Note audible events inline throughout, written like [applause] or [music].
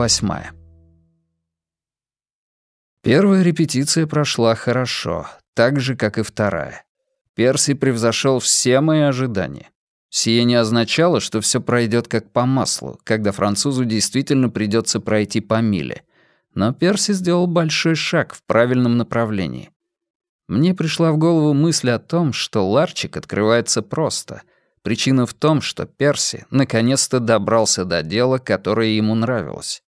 Восьмая. Первая репетиция прошла хорошо, так же, как и вторая. Перси превзошел все мои ожидания. Сие не означало, что все пройдет как по маслу, когда французу действительно придется пройти по миле. Но Перси сделал большой шаг в правильном направлении. Мне пришла в голову мысль о том, что ларчик открывается просто — Причина в том, что Перси наконец-то добрался до дела, которое ему нравилось.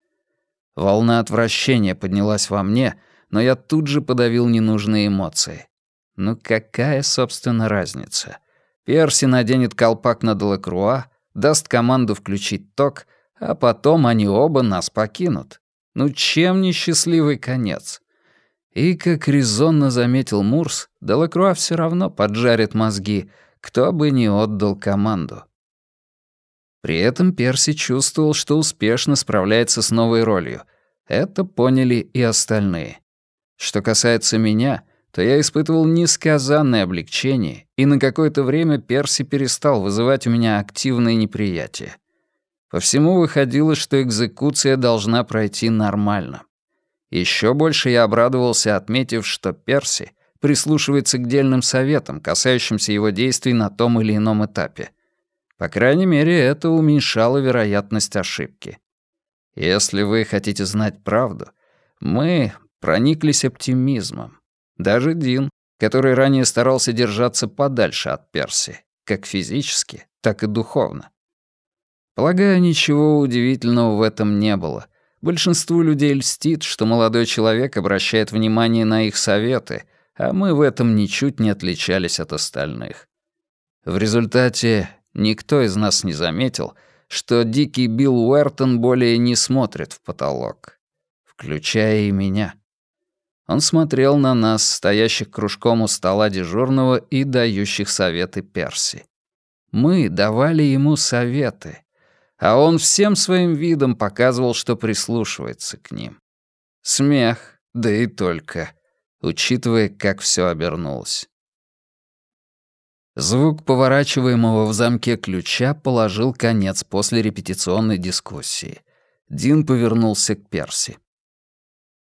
Волна отвращения поднялась во мне, но я тут же подавил ненужные эмоции. Ну какая, собственно, разница? Перси наденет колпак на Делакруа, даст команду включить ток, а потом они оба нас покинут. Ну чем не счастливый конец? И, как резонно заметил Мурс, Делакруа все равно поджарит мозги, кто бы ни отдал команду. При этом Перси чувствовал, что успешно справляется с новой ролью. Это поняли и остальные. Что касается меня, то я испытывал несказанное облегчение, и на какое-то время Перси перестал вызывать у меня активное неприятие. По всему выходило, что экзекуция должна пройти нормально. Еще больше я обрадовался, отметив, что Перси прислушивается к дельным советам, касающимся его действий на том или ином этапе. По крайней мере, это уменьшало вероятность ошибки. Если вы хотите знать правду, мы прониклись оптимизмом. Даже Дин, который ранее старался держаться подальше от Перси, как физически, так и духовно. Полагаю, ничего удивительного в этом не было. Большинству людей льстит, что молодой человек обращает внимание на их советы, а мы в этом ничуть не отличались от остальных. В результате никто из нас не заметил, что дикий Билл Уэртон более не смотрит в потолок, включая и меня. Он смотрел на нас, стоящих кружком у стола дежурного и дающих советы Перси. Мы давали ему советы, а он всем своим видом показывал, что прислушивается к ним. Смех, да и только — учитывая, как все обернулось. Звук поворачиваемого в замке ключа положил конец после репетиционной дискуссии. Дин повернулся к Перси.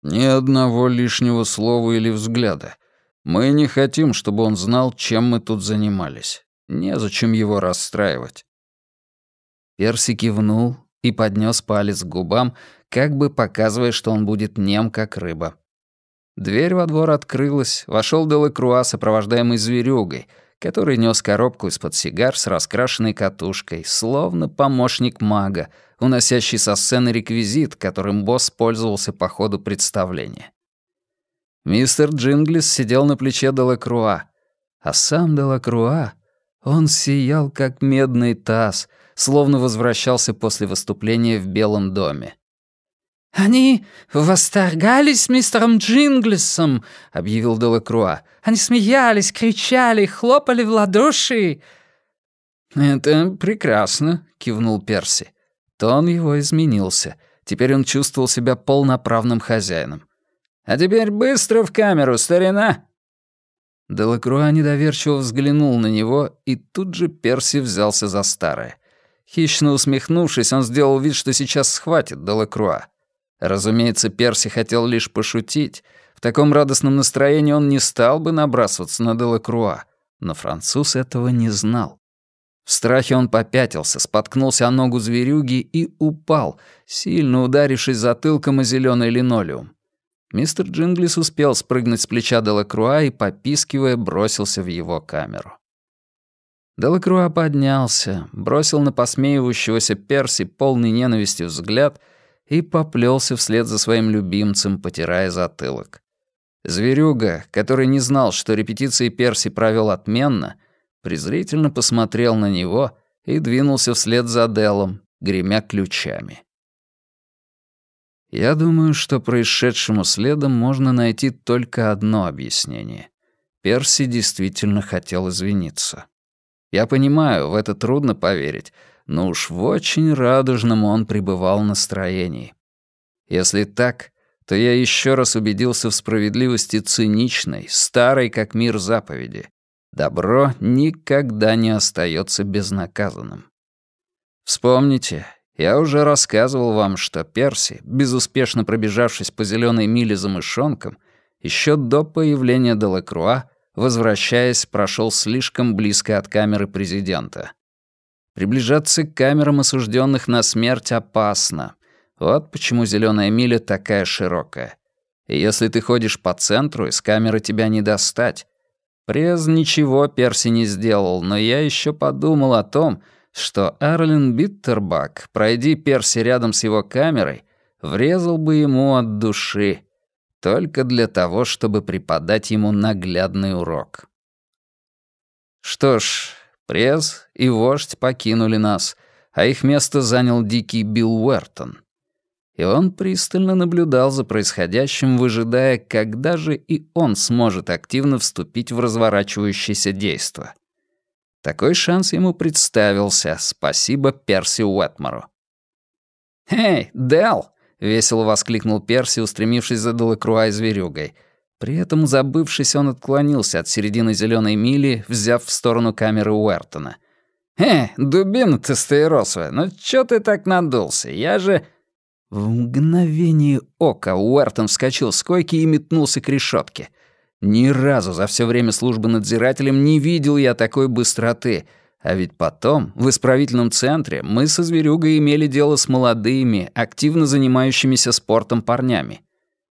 «Ни одного лишнего слова или взгляда. Мы не хотим, чтобы он знал, чем мы тут занимались. Незачем его расстраивать». Перси кивнул и поднес палец к губам, как бы показывая, что он будет нем, как рыба. Дверь во двор открылась, вошел Делакруа, сопровождаемый зверюгой, который нес коробку из-под сигар с раскрашенной катушкой, словно помощник мага, уносящий со сцены реквизит, которым босс пользовался по ходу представления. Мистер Джинглис сидел на плече Делакруа, а сам Делакруа, он сиял, как медный таз, словно возвращался после выступления в Белом доме. «Они восторгались мистером Джинглисом», — объявил Делакруа. «Они смеялись, кричали, хлопали в ладоши». «Это прекрасно», — кивнул Перси. Тон его изменился. Теперь он чувствовал себя полноправным хозяином. «А теперь быстро в камеру, старина!» Делакруа недоверчиво взглянул на него, и тут же Перси взялся за старое. Хищно усмехнувшись, он сделал вид, что сейчас схватит Делакруа. Разумеется, Перси хотел лишь пошутить. В таком радостном настроении он не стал бы набрасываться на Делакруа, но француз этого не знал. В страхе он попятился, споткнулся о ногу зверюги и упал, сильно ударившись затылком о зеленый линолеум. Мистер Джинглис успел спрыгнуть с плеча Делакруа и, попискивая, бросился в его камеру. Делакруа поднялся, бросил на посмеивающегося Перси полный ненависти взгляд — и поплелся вслед за своим любимцем, потирая затылок. Зверюга, который не знал, что репетиции Перси провел отменно, презрительно посмотрел на него и двинулся вслед за Делом, гремя ключами. Я думаю, что происшедшему следом можно найти только одно объяснение. Перси действительно хотел извиниться. Я понимаю, в это трудно поверить, но уж в очень радужном он пребывал настроении. Если так, то я еще раз убедился в справедливости циничной, старой как мир заповеди. Добро никогда не остается безнаказанным. Вспомните, Я уже рассказывал вам, что Перси, безуспешно пробежавшись по зеленой миле за мышонком, еще до появления Делакруа, возвращаясь, прошел слишком близко от камеры президента. Приближаться к камерам осужденных на смерть опасно. Вот почему зеленая миля такая широкая. И если ты ходишь по центру, из камеры тебя не достать. През ничего Перси не сделал, но я еще подумал о том, что Арлин Биттербак, пройди Перси рядом с его камерой, врезал бы ему от души, только для того, чтобы преподать ему наглядный урок. Что ж, През и вождь покинули нас, а их место занял дикий Билл Уэртон. И он пристально наблюдал за происходящим, выжидая, когда же и он сможет активно вступить в разворачивающееся действо. Такой шанс ему представился, спасибо Перси Уэтмору. «Эй, Дел!» — весело воскликнул Перси, устремившись за Делакруа и зверюгой. При этом, забывшись, он отклонился от середины зеленой мили, взяв в сторону камеры Уэртона. «Эй, дубина ты стаиросовая, ну чё ты так надулся? Я же...» В мгновение ока Уэртон вскочил с койки и метнулся к решетке. Ни разу за все время службы надзирателем не видел я такой быстроты. А ведь потом, в исправительном центре, мы со зверюгой имели дело с молодыми, активно занимающимися спортом парнями.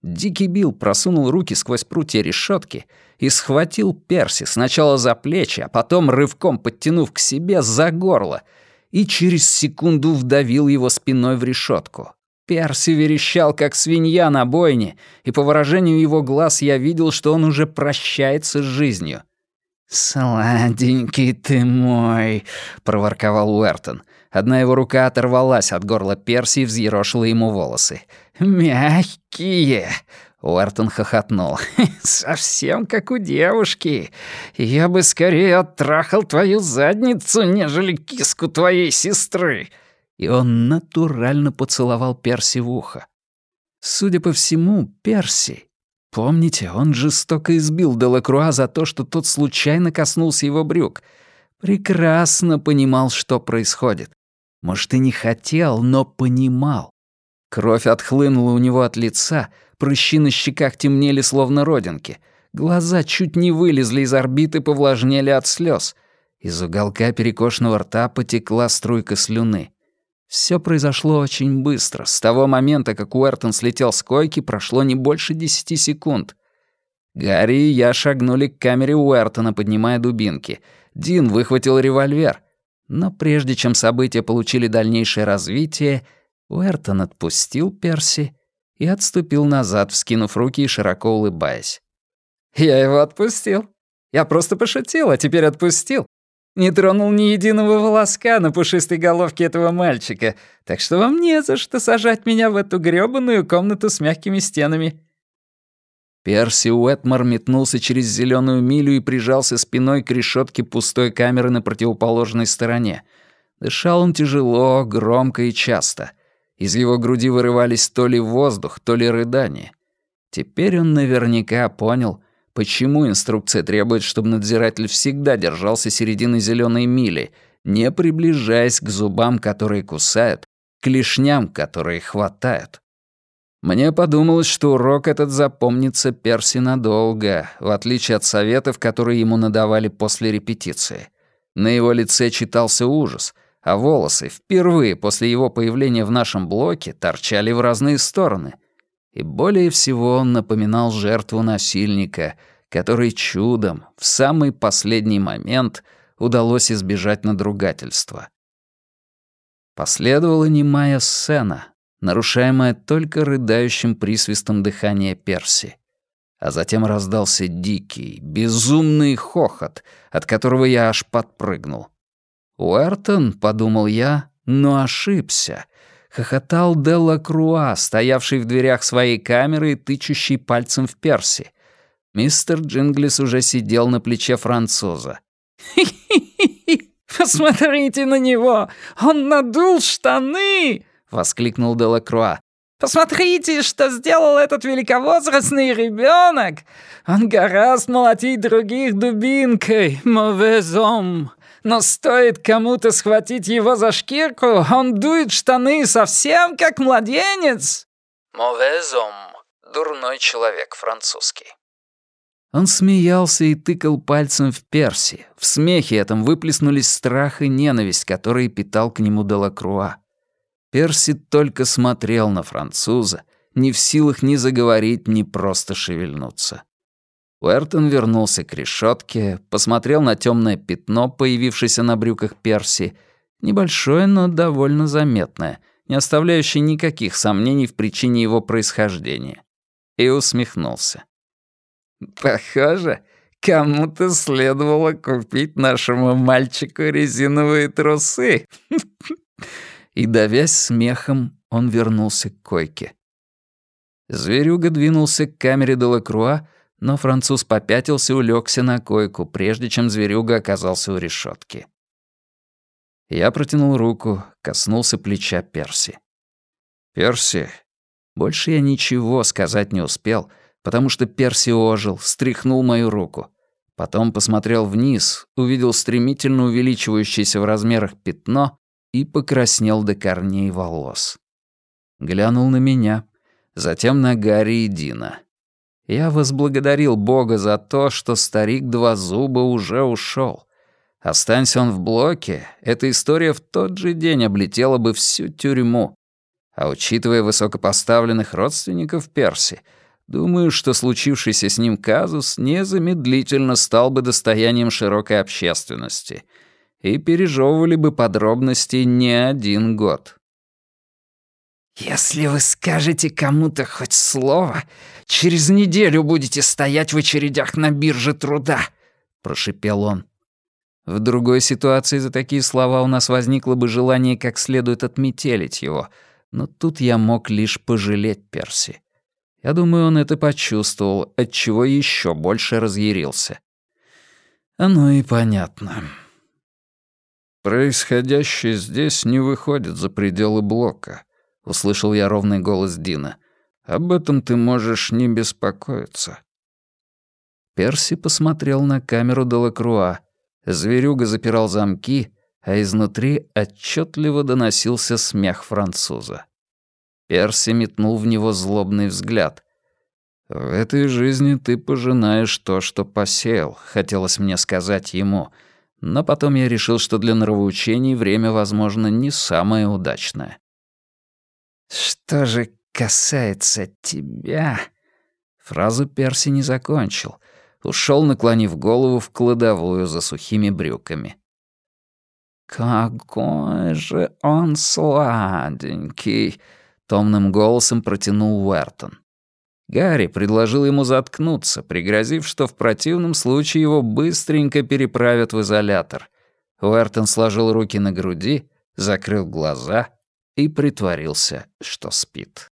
Дикий Билл просунул руки сквозь прутья решетки и схватил Перси сначала за плечи, а потом, рывком подтянув к себе, за горло, и через секунду вдавил его спиной в решетку. Перси верещал, как свинья на бойне, и по выражению его глаз я видел, что он уже прощается с жизнью. «Сладенький ты мой», — проворковал Уэртон. Одна его рука оторвалась от горла Перси и взъерошила ему волосы. «Мягкие!» — Уэртон хохотнул. «Совсем как у девушки. Я бы скорее оттрахал твою задницу, нежели киску твоей сестры и он натурально поцеловал Перси в ухо. Судя по всему, Перси... Помните, он жестоко избил Делакруа за то, что тот случайно коснулся его брюк. Прекрасно понимал, что происходит. Может, и не хотел, но понимал. Кровь отхлынула у него от лица, прыщи на щеках темнели, словно родинки. Глаза чуть не вылезли из орбиты, повлажнели от слез. Из уголка перекошенного рта потекла струйка слюны. Все произошло очень быстро. С того момента, как Уэртон слетел с койки, прошло не больше десяти секунд. Гарри и я шагнули к камере Уэртона, поднимая дубинки. Дин выхватил револьвер. Но прежде чем события получили дальнейшее развитие, Уэртон отпустил Перси и отступил назад, вскинув руки и широко улыбаясь. «Я его отпустил. Я просто пошутил, а теперь отпустил. Не тронул ни единого волоска на пушистой головке этого мальчика, так что вам не за что сажать меня в эту грёбаную комнату с мягкими стенами». Перси Уэтмор метнулся через зеленую милю и прижался спиной к решетке пустой камеры на противоположной стороне. Дышал он тяжело, громко и часто. Из его груди вырывались то ли воздух, то ли рыдание. Теперь он наверняка понял — Почему инструкция требует, чтобы надзиратель всегда держался середины зеленой мили, не приближаясь к зубам, которые кусают, к лишням, которые хватают? Мне подумалось, что урок этот запомнится Перси надолго, в отличие от советов, которые ему надавали после репетиции. На его лице читался ужас, а волосы впервые после его появления в нашем блоке торчали в разные стороны — и более всего он напоминал жертву насильника, который чудом в самый последний момент удалось избежать надругательства. Последовала немая сцена, нарушаемая только рыдающим присвистом дыхания Перси. А затем раздался дикий, безумный хохот, от которого я аж подпрыгнул. «Уэртон», — подумал я, но ошибся хохотал Делла Круа, стоявший в дверях своей камеры и тычущий пальцем в Перси. Мистер Джинглис уже сидел на плече француза. «Хи-хи-хи! [laughs] Посмотрите на него! Он надул штаны!» — воскликнул Делакруа. «Посмотрите, что сделал этот великовозрастный ребенок! Он гораздо молотить других дубинкой, мовезом! но стоит кому-то схватить его за шкирку, он дует штаны совсем как младенец!» «Mauvais homme» — «дурной человек» французский. Он смеялся и тыкал пальцем в Перси. В смехе этом выплеснулись страх и ненависть, которые питал к нему Делакруа. Перси только смотрел на француза, не в силах ни заговорить, ни просто шевельнуться. Уэртон вернулся к решетке, посмотрел на темное пятно, появившееся на брюках Перси, небольшое, но довольно заметное, не оставляющее никаких сомнений в причине его происхождения, и усмехнулся. «Похоже, кому-то следовало купить нашему мальчику резиновые трусы». [laughs] И, давясь смехом, он вернулся к койке. Зверюга двинулся к камере Делакруа, но француз попятился и улегся на койку, прежде чем зверюга оказался у решетки. Я протянул руку, коснулся плеча Перси. «Перси?» Больше я ничего сказать не успел, потому что Перси ожил, стряхнул мою руку. Потом посмотрел вниз, увидел стремительно увеличивающееся в размерах пятно и покраснел до корней волос. Глянул на меня, затем на Гарри и Дина. Я возблагодарил Бога за то, что старик Два Зуба уже ушел. Останься он в блоке, эта история в тот же день облетела бы всю тюрьму. А учитывая высокопоставленных родственников Перси, думаю, что случившийся с ним казус незамедлительно стал бы достоянием широкой общественности — и пережевывали бы подробности не один год. «Если вы скажете кому-то хоть слово, через неделю будете стоять в очередях на бирже труда», — прошипел он. В другой ситуации за такие слова у нас возникло бы желание как следует отметелить его, но тут я мог лишь пожалеть Перси. Я думаю, он это почувствовал, отчего еще больше разъярился. Оно и понятно. «Происходящее здесь не выходит за пределы блока», — услышал я ровный голос Дина. «Об этом ты можешь не беспокоиться». Перси посмотрел на камеру Делакруа. Зверюга запирал замки, а изнутри отчетливо доносился смех француза. Перси метнул в него злобный взгляд. «В этой жизни ты пожинаешь то, что посеял», — хотелось мне сказать ему — но потом я решил, что для нравоучений время, возможно, не самое удачное. «Что же касается тебя...» Фразу Перси не закончил. Ушел, наклонив голову в кладовую за сухими брюками. «Какой же он сладенький!» — томным голосом протянул Уэртон. Гарри предложил ему заткнуться, пригрозив, что в противном случае его быстренько переправят в изолятор. Уэртон сложил руки на груди, закрыл глаза и притворился, что спит.